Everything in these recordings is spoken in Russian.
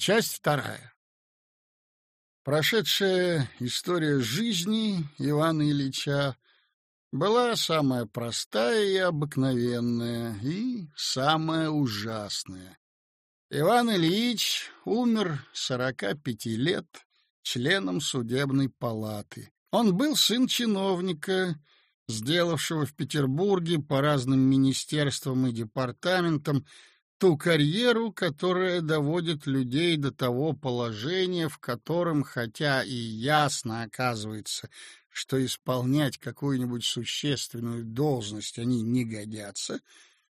Часть вторая. Прошедшая история жизни Ивана Ильича была самая простая и обыкновенная, и самая ужасная. Иван Ильич умер сорока пяти лет членом судебной палаты. Он был сын чиновника, сделавшего в Петербурге по разным министерствам и департаментам ту карьеру, которая доводит людей до того положения, в котором, хотя и ясно оказывается, что исполнять какую-нибудь существенную должность они не годятся,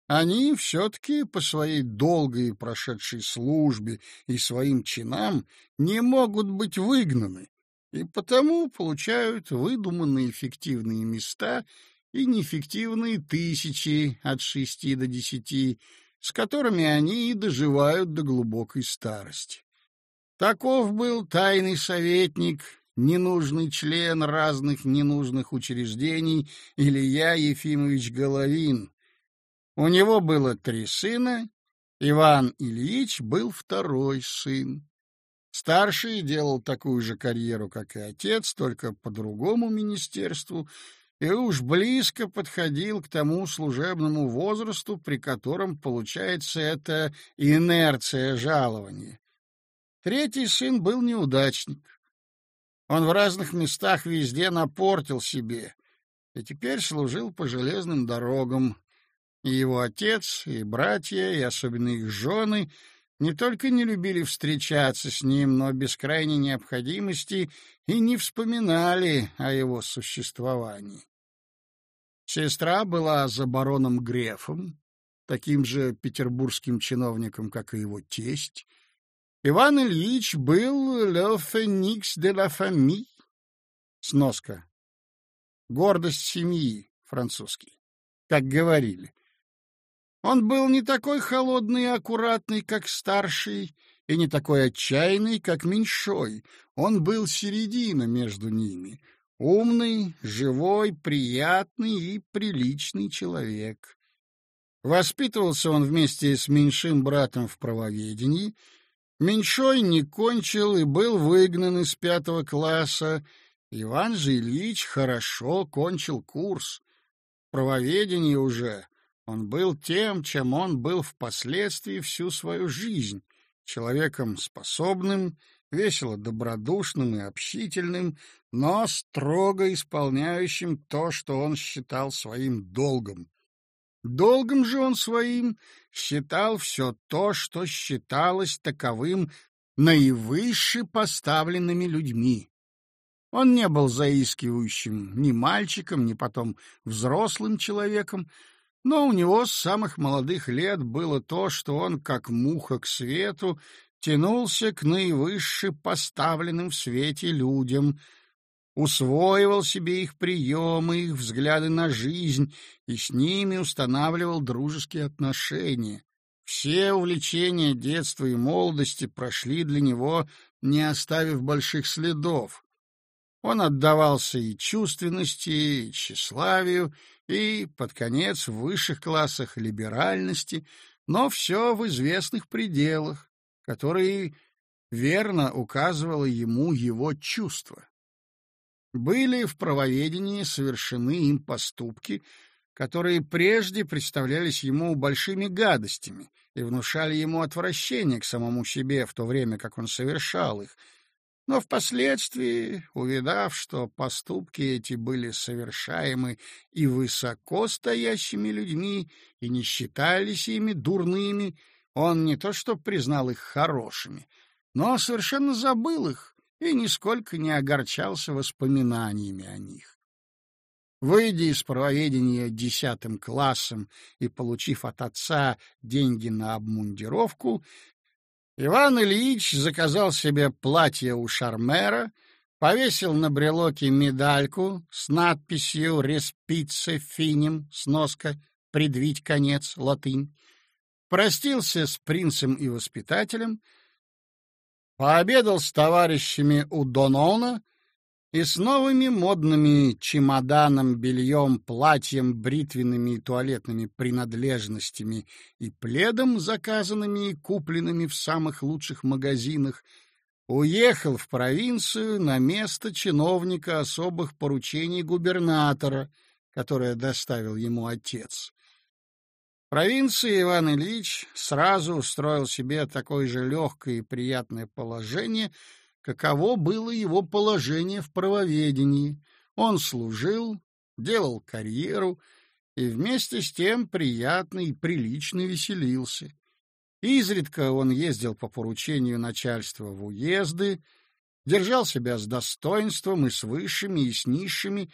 они все-таки по своей долгой прошедшей службе и своим чинам не могут быть выгнаны, и потому получают выдуманные фиктивные места и неэффективные тысячи от шести до десяти, с которыми они и доживают до глубокой старости. Таков был тайный советник, ненужный член разных ненужных учреждений Илья Ефимович Головин. У него было три сына, Иван Ильич был второй сын. Старший делал такую же карьеру, как и отец, только по другому министерству — и уж близко подходил к тому служебному возрасту, при котором получается эта инерция жалования. Третий сын был неудачник. Он в разных местах везде напортил себе, и теперь служил по железным дорогам. И его отец, и братья, и особенно их жены не только не любили встречаться с ним, но без крайней необходимости и не вспоминали о его существовании. Сестра была за бароном Грефом, таким же петербургским чиновником, как и его тесть. Иван Ильич был «le phénix de la famille» — сноска. Гордость семьи, французский, как говорили. Он был не такой холодный и аккуратный, как старший, и не такой отчаянный, как меньшой. Он был середина между ними — Умный, живой, приятный и приличный человек. Воспитывался он вместе с меньшим братом в правоведении. Меньшой не кончил и был выгнан из пятого класса. Иван же Ильич хорошо кончил курс. Правоведение уже он был тем, чем он был впоследствии всю свою жизнь, человеком способным, весело добродушным и общительным, но строго исполняющим то, что он считал своим долгом. Долгом же он своим считал все то, что считалось таковым наивысше поставленными людьми. Он не был заискивающим ни мальчиком, ни потом взрослым человеком, но у него с самых молодых лет было то, что он, как муха к свету, тянулся к наивысше поставленным в свете людям, усвоивал себе их приемы, их взгляды на жизнь и с ними устанавливал дружеские отношения. Все увлечения детства и молодости прошли для него, не оставив больших следов. Он отдавался и чувственности, и тщеславию, и, под конец, в высших классах либеральности, но все в известных пределах, которые верно указывало ему его чувство. Были в правоведении совершены им поступки, которые прежде представлялись ему большими гадостями и внушали ему отвращение к самому себе в то время, как он совершал их, но впоследствии, увидав, что поступки эти были совершаемы и высоко стоящими людьми, и не считались ими дурными, он не то что признал их хорошими, но совершенно забыл их и нисколько не огорчался воспоминаниями о них. Выйдя из правоведения десятым классом и получив от отца деньги на обмундировку, Иван Ильич заказал себе платье у шармера, повесил на брелоке медальку с надписью «Респице финем» сноска «Предвить конец» латынь, простился с принцем и воспитателем, пообедал с товарищами у Донона и с новыми модными чемоданом, бельем, платьем, бритвенными и туалетными принадлежностями и пледом, заказанными и купленными в самых лучших магазинах, уехал в провинцию на место чиновника особых поручений губернатора, которое доставил ему отец. Провинции Иван Ильич сразу устроил себе такое же легкое и приятное положение — каково было его положение в правоведении. Он служил, делал карьеру и вместе с тем приятно и прилично веселился. Изредка он ездил по поручению начальства в уезды, держал себя с достоинством и с высшими, и с низшими,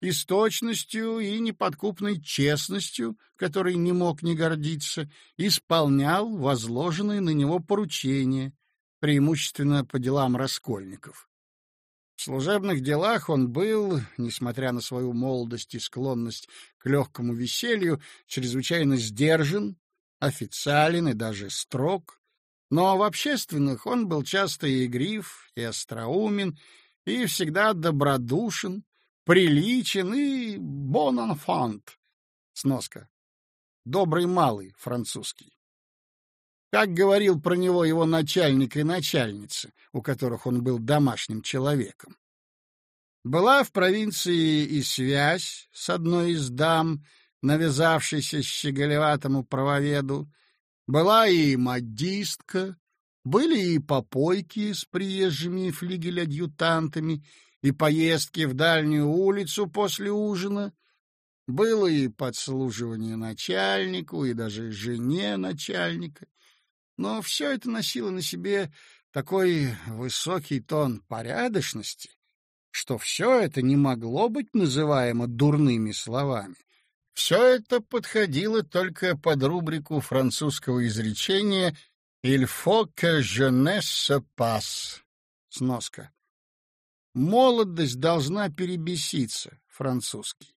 и с точностью и неподкупной честностью, которой не мог не гордиться, исполнял возложенные на него поручения, преимущественно по делам раскольников. В служебных делах он был, несмотря на свою молодость и склонность к легкому веселью, чрезвычайно сдержан, официален и даже строг, но в общественных он был часто и игрив, и остроумен, и всегда добродушен, приличен и enfant. Сноска. Добрый малый французский. Как говорил про него его начальник и начальница, у которых он был домашним человеком. Была в провинции и связь с одной из дам, навязавшейся щеголеватому правоведу, была и модистка, были и попойки с приезжими флигель-адъютантами, и поездки в дальнюю улицу после ужина, было и подслуживание начальнику, и даже жене начальника — но все это носило на себе такой высокий тон порядочности, что все это не могло быть называемо дурными словами. Все это подходило только под рубрику французского изречения «Il faut que jeunesse passe» — сноска. «Молодость должна перебеситься» — французский.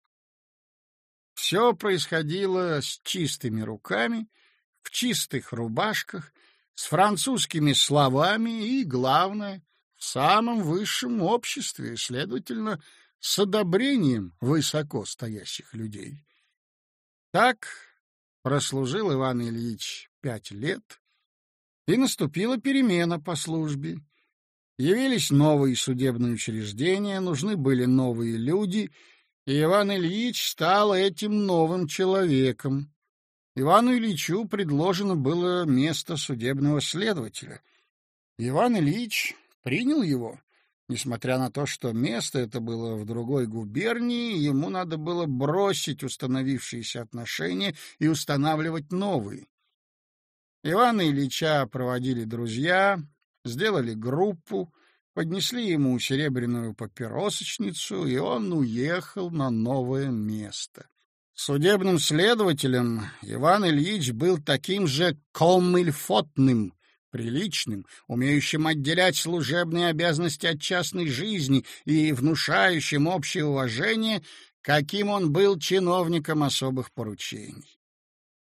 Все происходило с чистыми руками — в чистых рубашках, с французскими словами и, главное, в самом высшем обществе, следовательно, с одобрением высоко стоящих людей. Так прослужил Иван Ильич пять лет, и наступила перемена по службе. Явились новые судебные учреждения, нужны были новые люди, и Иван Ильич стал этим новым человеком. Ивану Ильичу предложено было место судебного следователя. Иван Ильич принял его, несмотря на то, что место это было в другой губернии, ему надо было бросить установившиеся отношения и устанавливать новые. Ивана Ильича проводили друзья, сделали группу, поднесли ему серебряную папиросочницу, и он уехал на новое место. Судебным следователем Иван Ильич был таким же комильфотным, приличным, умеющим отделять служебные обязанности от частной жизни и внушающим общее уважение, каким он был чиновником особых поручений.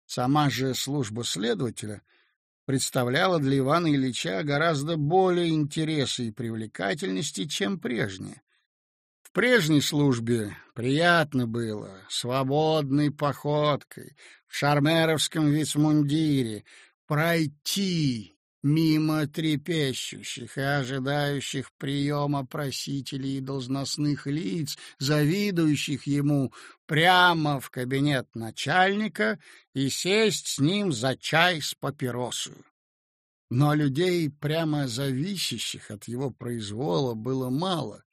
Сама же служба следователя представляла для Ивана Ильича гораздо более интереса и привлекательности, чем прежняя. Прежней службе приятно было, свободной походкой, в шармеровском вицмундире, пройти мимо трепещущих и ожидающих приема просителей и должностных лиц, завидующих ему прямо в кабинет начальника и сесть с ним за чай с папиросою. Но людей, прямо зависящих от его произвола, было мало,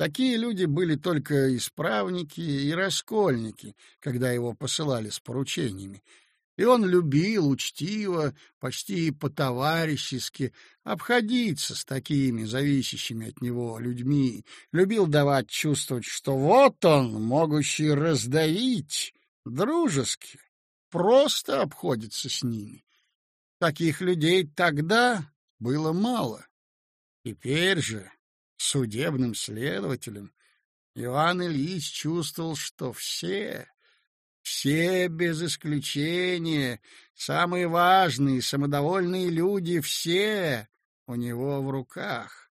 Такие люди были только исправники и раскольники, когда его посылали с поручениями. И он любил учтиво, почти по-товарищески обходиться с такими зависящими от него людьми, любил давать чувствовать, что вот он, могущий раздавить, дружески, просто обходится с ними. Таких людей тогда было мало. Теперь же судебным следователем, Иван Ильич чувствовал, что все, все без исключения, самые важные, самодовольные люди, все у него в руках.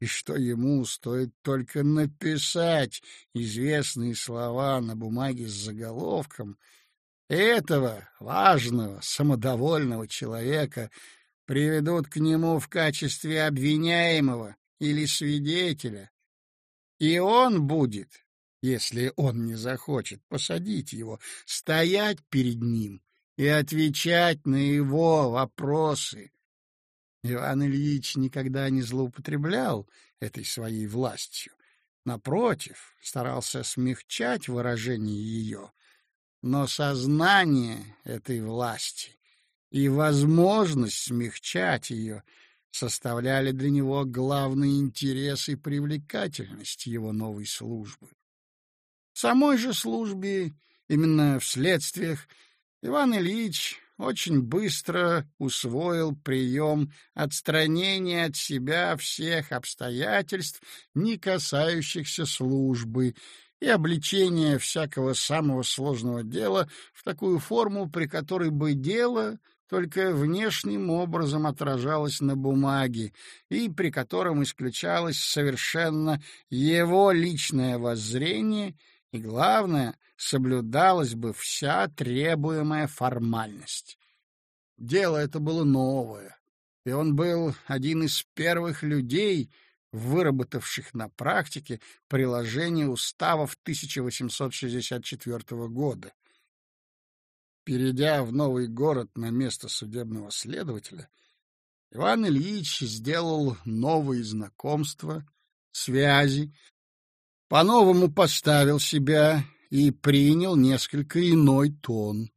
и что ему стоит только написать известные слова на бумаге с заголовком, этого важного, самодовольного человека приведут к нему в качестве обвиняемого или свидетеля, и он будет, если он не захочет посадить его, стоять перед ним и отвечать на его вопросы. Иван Ильич никогда не злоупотреблял этой своей властью. Напротив, старался смягчать выражение ее. Но сознание этой власти и возможность смягчать ее составляли для него главный интерес и привлекательность его новой службы. Самой же службе, именно в следствиях, Иван Ильич очень быстро усвоил прием отстранения от себя всех обстоятельств, не касающихся службы, и обличения всякого самого сложного дела в такую форму, при которой бы дело только внешним образом отражалось на бумаге и при котором исключалось совершенно его личное воззрение — и, главное, соблюдалась бы вся требуемая формальность. Дело это было новое, и он был один из первых людей, выработавших на практике приложение уставов 1864 года. Перейдя в новый город на место судебного следователя, Иван Ильич сделал новые знакомства, связи, по-новому поставил себя и принял несколько иной тон.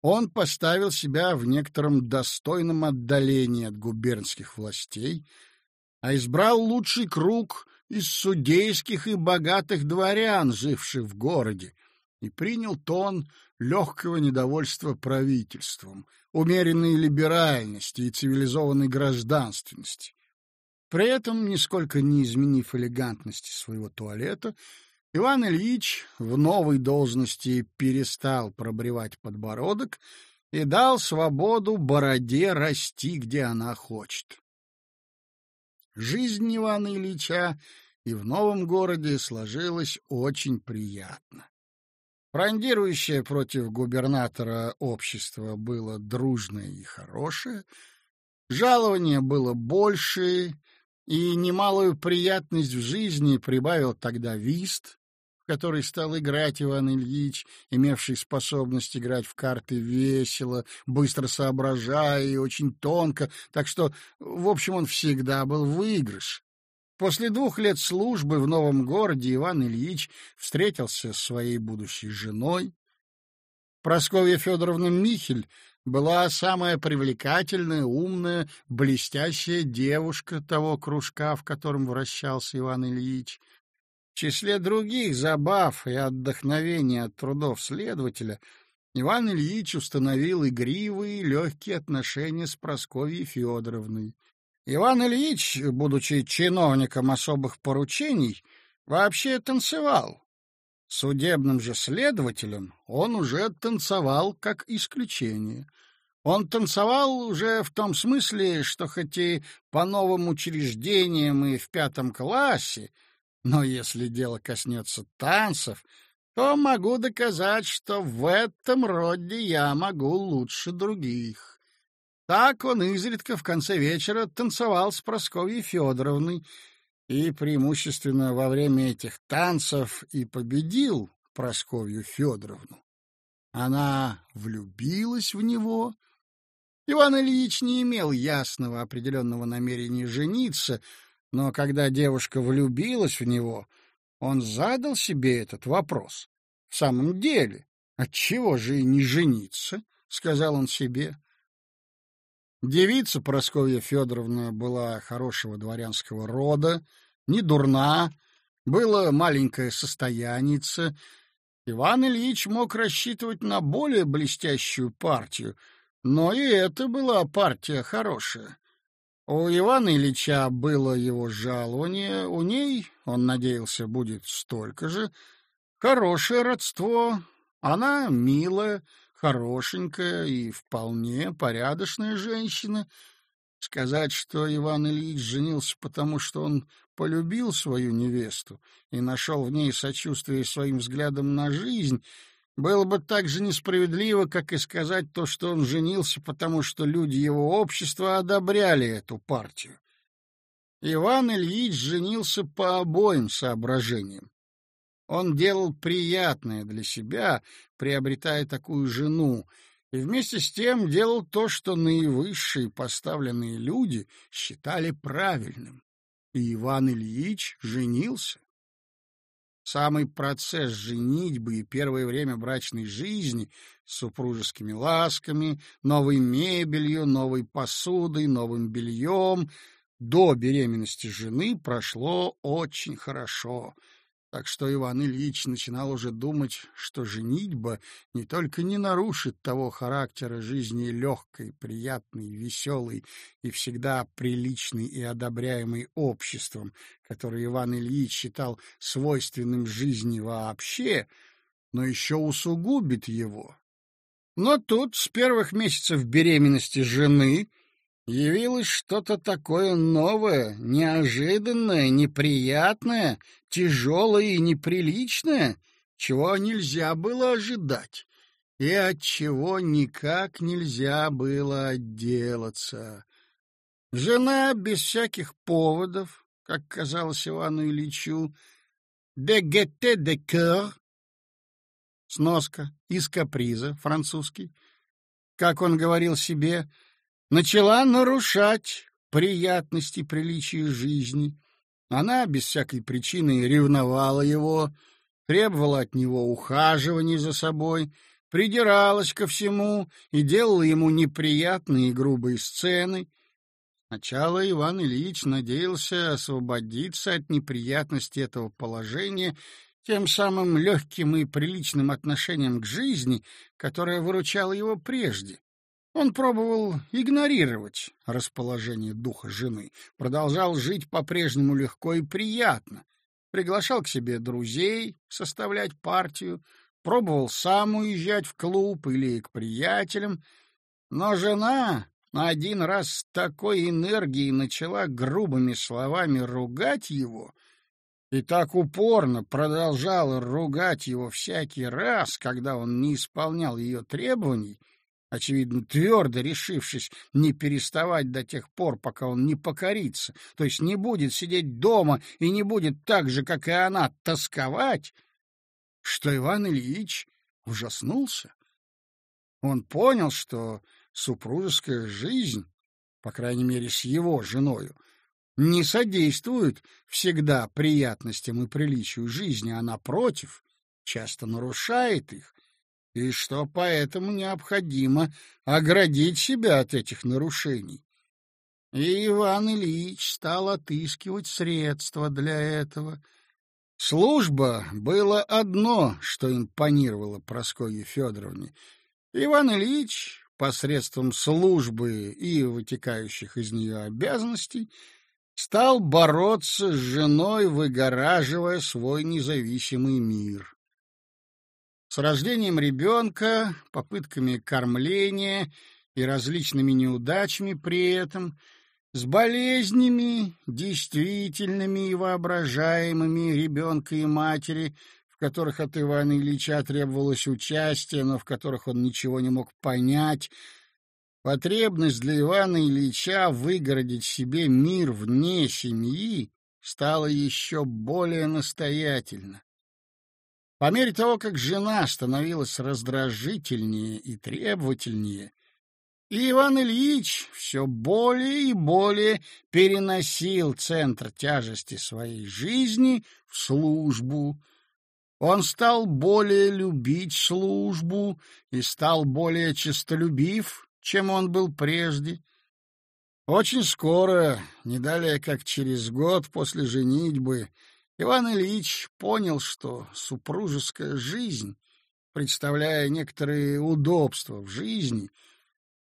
Он поставил себя в некотором достойном отдалении от губернских властей, а избрал лучший круг из судейских и богатых дворян, живших в городе, и принял тон легкого недовольства правительством, умеренной либеральности и цивилизованной гражданственности. При этом, нисколько не изменив элегантности своего туалета, Иван Ильич в новой должности перестал пробривать подбородок и дал свободу бороде расти, где она хочет. Жизнь Ивана Ильича и в новом городе сложилась очень приятно. Фрондирующее против губернатора общество было дружное и хорошее, жалование было большее, и немалую приятность в жизни прибавил тогда вист, в который стал играть Иван Ильич, имевший способность играть в карты весело, быстро соображая и очень тонко, так что, в общем, он всегда был выигрыш. После двух лет службы в новом городе Иван Ильич встретился с своей будущей женой. Прасковья Федоровна Михель была самая привлекательная, умная, блестящая девушка того кружка, в котором вращался Иван Ильич. В числе других забав и отдохновений от трудов следователя Иван Ильич установил игривые легкие отношения с Прасковьей Федоровной. Иван Ильич, будучи чиновником особых поручений, вообще танцевал, Судебным же следователем он уже танцевал как исключение. Он танцевал уже в том смысле, что хоть и по новым учреждениям и в пятом классе, но если дело коснется танцев, то могу доказать, что в этом роде я могу лучше других. Так он изредка в конце вечера танцевал с Прасковьей Федоровной, и преимущественно во время этих танцев и победил Просковью Федоровну. Она влюбилась в него. Иван Ильич не имел ясного определенного намерения жениться, но когда девушка влюбилась в него, он задал себе этот вопрос. В самом деле, отчего же и не жениться, сказал он себе. Девица Просковья Федоровна была хорошего дворянского рода, не дурна, было маленькое состоянице. Иван Ильич мог рассчитывать на более блестящую партию, но и это была партия хорошая. У Ивана Ильича было его жалование, у ней, он надеялся, будет столько же. Хорошее родство, она милая, хорошенькая и вполне порядочная женщина. Сказать, что Иван Ильич женился потому, что он полюбил свою невесту и нашел в ней сочувствие своим взглядом на жизнь, было бы так же несправедливо, как и сказать то, что он женился, потому что люди его общества одобряли эту партию. Иван Ильич женился по обоим соображениям. Он делал приятное для себя, приобретая такую жену, и вместе с тем делал то, что наивысшие поставленные люди считали правильным. И Иван Ильич женился. Самый процесс женитьбы и первое время брачной жизни с супружескими ласками, новой мебелью, новой посудой, новым бельем до беременности жены прошло очень хорошо — так что Иван Ильич начинал уже думать, что женитьба не только не нарушит того характера жизни легкой, приятной, веселой и всегда приличной и одобряемой обществом, который Иван Ильич считал свойственным жизни вообще, но еще усугубит его. Но тут с первых месяцев беременности жены явилось что-то такое новое, неожиданное, неприятное, тяжелое и неприличное, чего нельзя было ожидать и от чего никак нельзя было отделаться. Жена без всяких поводов, как казалось Ивану Ильичу, «de gaieté de cœur», сноска, из каприза, французский, как он говорил себе, — начала нарушать приятности приличия жизни. Она без всякой причины ревновала его, требовала от него ухаживания за собой, придиралась ко всему и делала ему неприятные и грубые сцены. Сначала Иван Ильич надеялся освободиться от неприятности этого положения тем самым легким и приличным отношением к жизни, которое выручало его прежде. Он пробовал игнорировать расположение духа жены, продолжал жить по-прежнему легко и приятно, приглашал к себе друзей составлять партию, пробовал сам уезжать в клуб или к приятелям, но жена один раз с такой энергией начала грубыми словами ругать его и так упорно продолжала ругать его всякий раз, когда он не исполнял ее требований, очевидно, твердо решившись не переставать до тех пор, пока он не покорится, то есть не будет сидеть дома и не будет так же, как и она, тосковать, что Иван Ильич ужаснулся. Он понял, что супружеская жизнь, по крайней мере, с его женою, не содействует всегда приятностям и приличию жизни, а, напротив, часто нарушает их, и что поэтому необходимо оградить себя от этих нарушений. И Иван Ильич стал отыскивать средства для этого. Служба было одно, что импонировало Прасковье Федоровне. Иван Ильич посредством службы и вытекающих из нее обязанностей стал бороться с женой, выгораживая свой независимый мир. С рождением ребенка, попытками кормления и различными неудачами при этом, с болезнями, действительными и воображаемыми ребенка и матери, в которых от Ивана Ильича требовалось участие, но в которых он ничего не мог понять, потребность для Ивана Ильича выгородить себе мир вне семьи стала еще более настоятельна. По мере того, как жена становилась раздражительнее и требовательнее, и Иван Ильич все более и более переносил центр тяжести своей жизни в службу. Он стал более любить службу и стал более честолюбив, чем он был прежде. Очень скоро, не далее как через год после женитьбы, Иван Ильич понял, что супружеская жизнь, представляя некоторые удобства в жизни,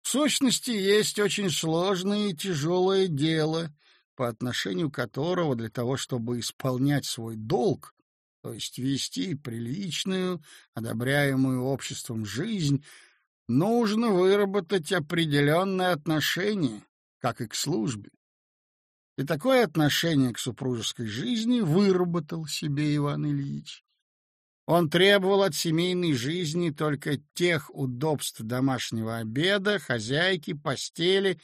в сущности есть очень сложное и тяжелое дело, по отношению которого для того, чтобы исполнять свой долг, то есть вести приличную, одобряемую обществом жизнь, нужно выработать определенное отношение, как и к службе. И такое отношение к супружеской жизни выработал себе Иван Ильич. Он требовал от семейной жизни только тех удобств домашнего обеда, хозяйки, постели,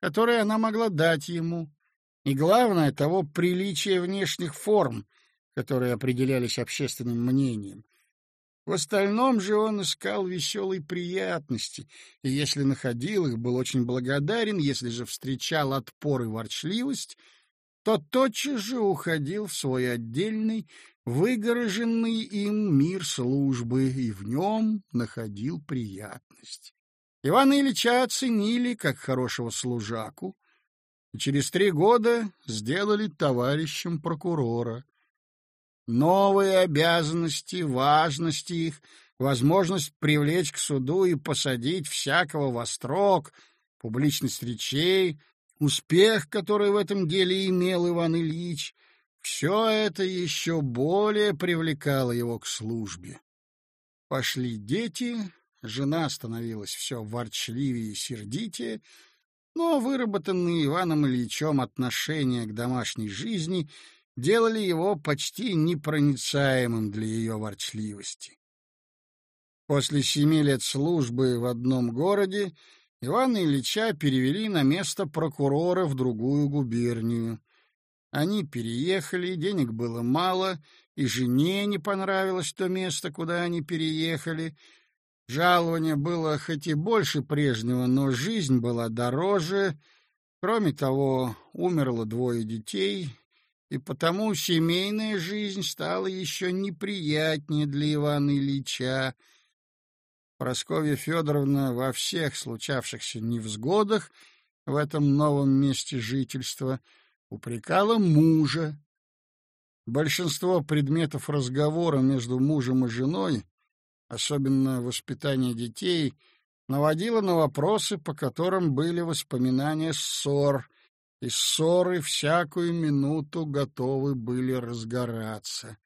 которые она могла дать ему, и, главное, того приличия внешних форм, которые определялись общественным мнением. В остальном же он искал веселой приятности, и если находил их, был очень благодарен, если же встречал отпор и ворчливость, то тотчас же уходил в свой отдельный, выгороженный им мир службы, и в нем находил приятность. Ивана Ильича оценили как хорошего служаку, и через три года сделали товарищем прокурора. Новые обязанности, важность их, возможность привлечь к суду и посадить всякого во строк, публичность речей, успех, который в этом деле имел Иван Ильич, все это еще более привлекало его к службе. Пошли дети, жена становилась все ворчливее и сердитее, но выработанные Иваном Ильичем отношения к домашней жизни — делали его почти непроницаемым для ее ворчливости. После семи лет службы в одном городе Ивана Ильича перевели на место прокурора в другую губернию. Они переехали, денег было мало, и жене не понравилось то место, куда они переехали. Жалование было хоть и больше прежнего, но жизнь была дороже. Кроме того, умерло двое детей, и потому семейная жизнь стала еще неприятнее для Ивана Ильича. Просковья Федоровна во всех случавшихся невзгодах в этом новом месте жительства упрекала мужа. Большинство предметов разговора между мужем и женой, особенно воспитание детей, наводило на вопросы, по которым были воспоминания ссор, и ссоры всякую минуту готовы были разгораться.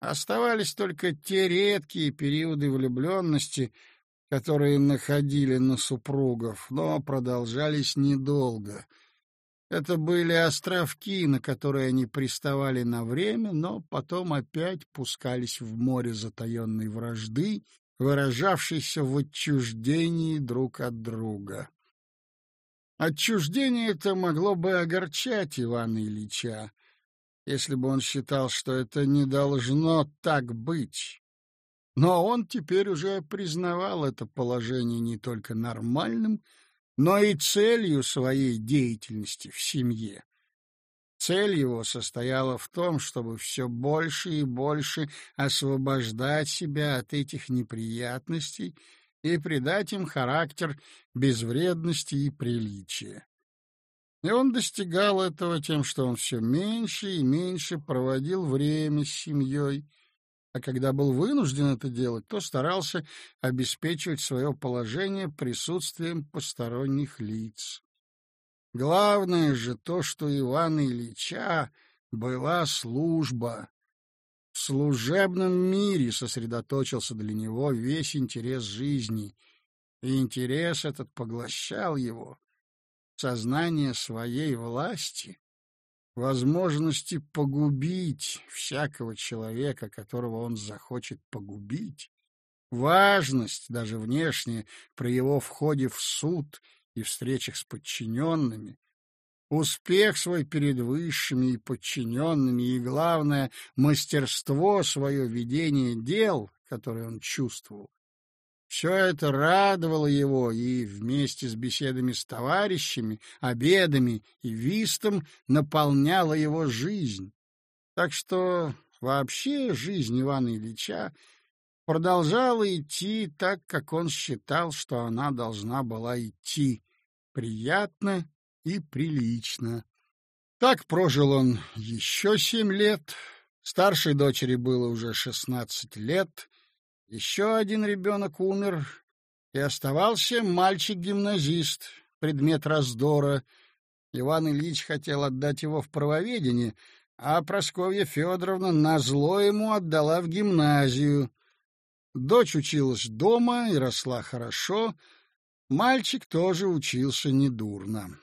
Оставались только те редкие периоды влюбленности, которые находили на супругов, но продолжались недолго. Это были островки, на которые они приставали на время, но потом опять пускались в море затаенной вражды, выражавшейся в отчуждении друг от друга. Отчуждение это могло бы огорчать Ивана Ильича, если бы он считал, что это не должно так быть. Но он теперь уже признавал это положение не только нормальным, но и целью своей деятельности в семье. Цель его состояла в том, чтобы все больше и больше освобождать себя от этих неприятностей и придать им характер безвредности и приличия. И он достигал этого тем, что он все меньше и меньше проводил время с семьей, а когда был вынужден это делать, то старался обеспечивать свое положение присутствием посторонних лиц. Главное же то, что Ивана Ильича была служба, служебном мире сосредоточился для него весь интерес жизни, и интерес этот поглощал его. Сознание своей власти, возможности погубить всякого человека, которого он захочет погубить, важность, даже внешняя, при его входе в суд и встречах с подчиненными, успех свой перед высшими и подчиненными, и, главное, мастерство свое ведения дел, которое он чувствовал. Все это радовало его, и вместе с беседами с товарищами, обедами и вистом наполняло его жизнь. Так что вообще жизнь Ивана Ильича продолжала идти так, как он считал, что она должна была идти, приятно и прилично. Так прожил он еще семь лет. Старшей дочери было уже шестнадцать лет. Еще один ребенок умер, и оставался мальчик-гимназист, предмет раздора. Иван Ильич хотел отдать его в правоведение, а Прасковья Федоровна назло ему отдала в гимназию. Дочь училась дома и росла хорошо, Мальчик тоже учился недурно.